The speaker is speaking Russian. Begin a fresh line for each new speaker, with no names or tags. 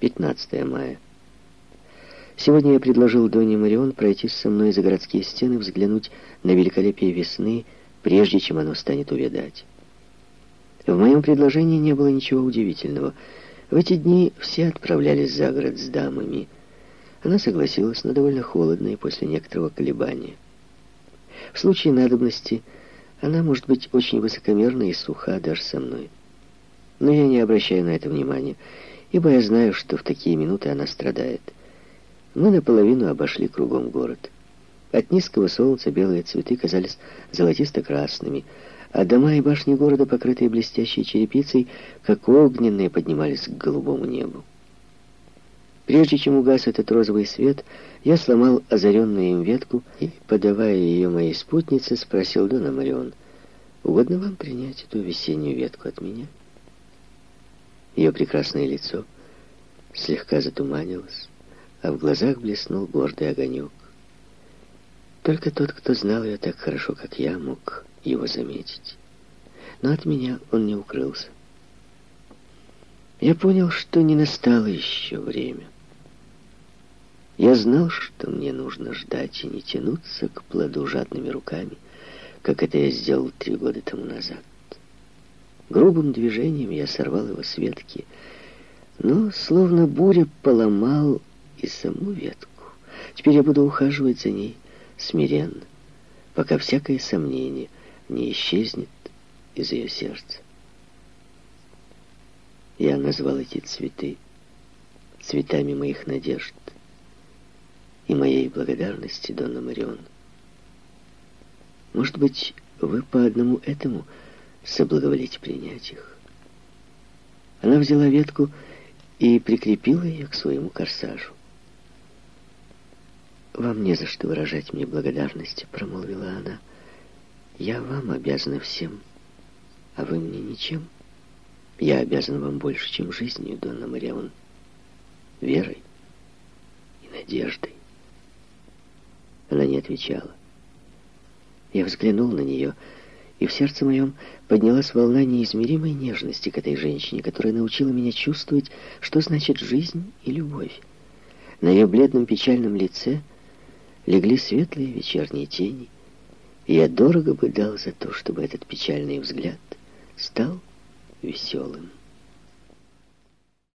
15 мая. Сегодня я предложил Доне Марион пройтись со мной за городские стены, взглянуть на великолепие весны, прежде чем оно станет увядать. В моем предложении не было ничего удивительного. В эти дни все отправлялись за город с дамами. Она согласилась, но довольно холодно и после некоторого колебания. В случае надобности она может быть очень высокомерна и суха даже со мной. Но я не обращаю на это внимания, ибо я знаю, что в такие минуты она страдает. Мы наполовину обошли кругом город. От низкого солнца белые цветы казались золотисто-красными, а дома и башни города, покрытые блестящей черепицей, как огненные, поднимались к голубому небу. Прежде чем угас этот розовый свет, я сломал озаренную им ветку и, подавая ее моей спутнице, спросил Дона Марион, «Угодно вам принять эту весеннюю ветку от меня?» Ее прекрасное лицо слегка затуманилось, а в глазах блеснул гордый огонек. Только тот, кто знал ее так хорошо, как я, мог его заметить. Но от меня он не укрылся. Я понял, что не настало еще время. Я знал, что мне нужно ждать и не тянуться к плоду жадными руками, как это я сделал три года тому назад. Грубым движением я сорвал его с ветки, но словно буря поломал и саму ветку. Теперь я буду ухаживать за ней смиренно, пока всякое сомнение не исчезнет из ее сердца. Я назвал эти цветы цветами моих надежд и моей благодарности, Донна Марион. Может быть, вы по одному этому соблаговолите принять их. Она взяла ветку и прикрепила ее к своему корсажу. «Вам не за что выражать мне благодарности», — промолвила она. «Я вам обязана всем, а вы мне ничем. Я обязан вам больше, чем жизнью, Донна Марион, верой и надеждой». Она не отвечала. Я взглянул на нее, и в сердце моем поднялась волна неизмеримой нежности к этой женщине, которая научила меня чувствовать, что значит жизнь и любовь. На ее бледном печальном лице легли светлые вечерние тени, и я дорого бы дал за то, чтобы этот печальный взгляд стал веселым.